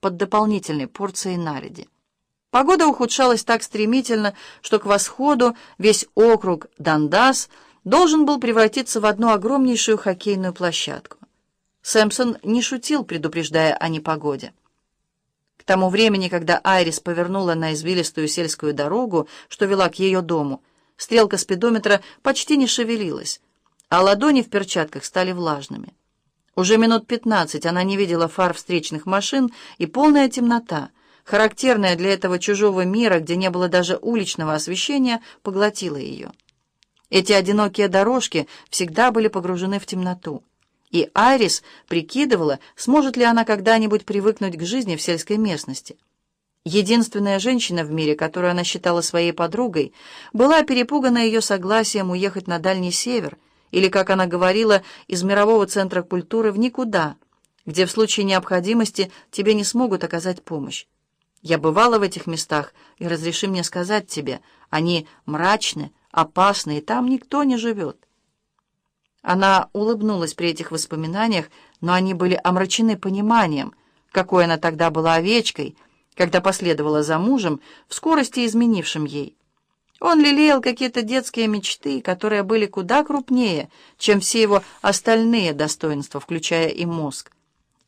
под дополнительной порцией наледи. Погода ухудшалась так стремительно, что к восходу весь округ Дандас должен был превратиться в одну огромнейшую хоккейную площадку. Сэмпсон не шутил, предупреждая о непогоде. К тому времени, когда Айрис повернула на извилистую сельскую дорогу, что вела к ее дому, стрелка спидометра почти не шевелилась, а ладони в перчатках стали влажными. Уже минут пятнадцать она не видела фар встречных машин, и полная темнота, характерная для этого чужого мира, где не было даже уличного освещения, поглотила ее. Эти одинокие дорожки всегда были погружены в темноту. И Айрис прикидывала, сможет ли она когда-нибудь привыкнуть к жизни в сельской местности. Единственная женщина в мире, которую она считала своей подругой, была перепугана ее согласием уехать на Дальний Север, или, как она говорила, из мирового центра культуры в никуда, где в случае необходимости тебе не смогут оказать помощь. Я бывала в этих местах, и разреши мне сказать тебе, они мрачны, опасны, и там никто не живет. Она улыбнулась при этих воспоминаниях, но они были омрачены пониманием, какой она тогда была овечкой, когда последовала за мужем, в скорости изменившим ей. Он лелеял какие-то детские мечты, которые были куда крупнее, чем все его остальные достоинства, включая и мозг.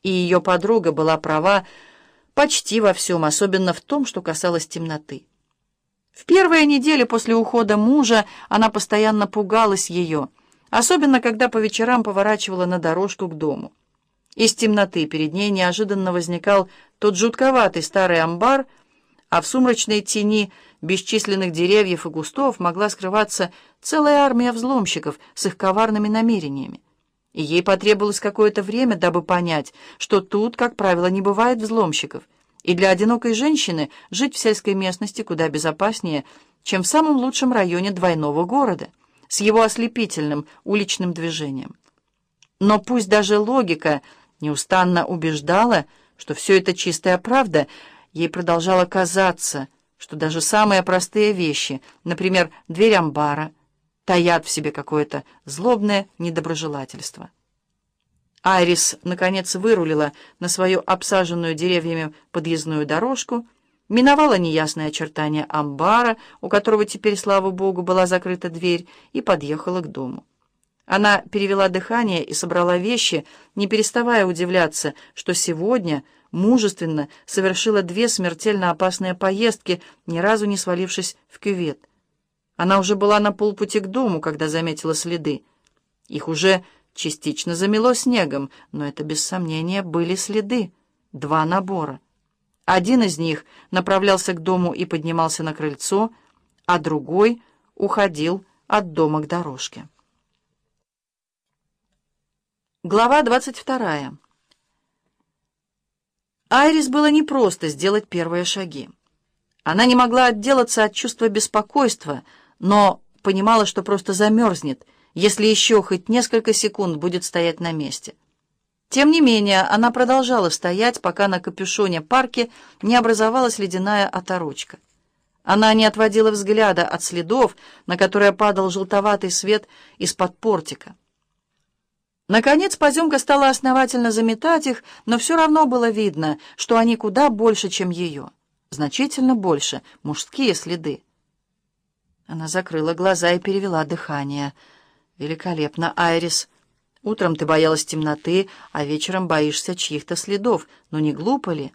И ее подруга была права почти во всем, особенно в том, что касалось темноты. В первые недели после ухода мужа она постоянно пугалась ее — особенно когда по вечерам поворачивала на дорожку к дому. Из темноты перед ней неожиданно возникал тот жутковатый старый амбар, а в сумрачной тени бесчисленных деревьев и кустов могла скрываться целая армия взломщиков с их коварными намерениями. И ей потребовалось какое-то время, дабы понять, что тут, как правило, не бывает взломщиков, и для одинокой женщины жить в сельской местности куда безопаснее, чем в самом лучшем районе двойного города — с его ослепительным уличным движением. Но пусть даже логика неустанно убеждала, что все это чистая правда, ей продолжало казаться, что даже самые простые вещи, например, дверь амбара, таят в себе какое-то злобное недоброжелательство. Айрис, наконец, вырулила на свою обсаженную деревьями подъездную дорожку, миновала неясные очертания амбара, у которого теперь, слава богу, была закрыта дверь, и подъехала к дому. Она перевела дыхание и собрала вещи, не переставая удивляться, что сегодня мужественно совершила две смертельно опасные поездки, ни разу не свалившись в кювет. Она уже была на полпути к дому, когда заметила следы. Их уже частично замело снегом, но это, без сомнения, были следы. Два набора. Один из них направлялся к дому и поднимался на крыльцо, а другой уходил от дома к дорожке. Глава 22. Айрис было непросто сделать первые шаги. Она не могла отделаться от чувства беспокойства, но понимала, что просто замерзнет, если еще хоть несколько секунд будет стоять на месте. Тем не менее, она продолжала стоять, пока на капюшоне парки не образовалась ледяная оторочка. Она не отводила взгляда от следов, на которые падал желтоватый свет из-под портика. Наконец, поземка стала основательно заметать их, но все равно было видно, что они куда больше, чем ее. Значительно больше, мужские следы. Она закрыла глаза и перевела дыхание. «Великолепно, Айрис!» Утром ты боялась темноты, а вечером боишься чьих-то следов. Но не глупо ли?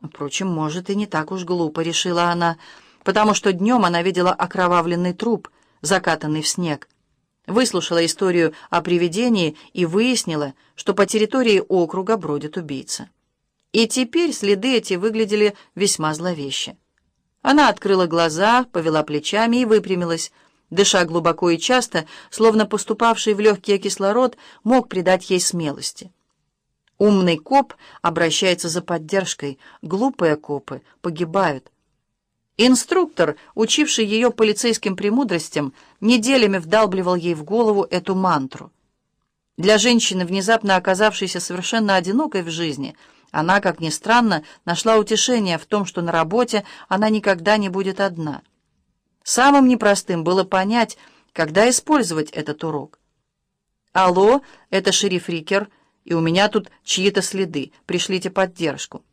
Впрочем, может, и не так уж глупо, решила она, потому что днем она видела окровавленный труп, закатанный в снег. Выслушала историю о привидении и выяснила, что по территории округа бродит убийца. И теперь следы эти выглядели весьма зловеще. Она открыла глаза, повела плечами и выпрямилась, Дыша глубоко и часто, словно поступавший в легкий кислород, мог придать ей смелости. Умный коп обращается за поддержкой, глупые копы погибают. Инструктор, учивший ее полицейским премудростям, неделями вдалбливал ей в голову эту мантру. Для женщины, внезапно оказавшейся совершенно одинокой в жизни, она, как ни странно, нашла утешение в том, что на работе она никогда не будет одна — Самым непростым было понять, когда использовать этот урок. «Алло, это шериф Рикер. и у меня тут чьи-то следы. Пришлите поддержку».